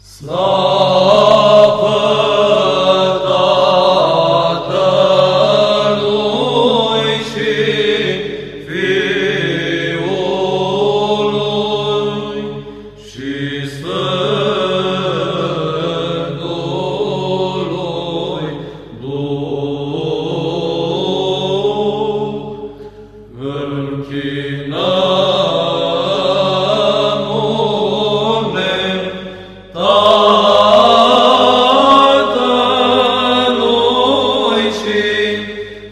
Slava Tatălui și Fiului,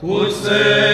Você.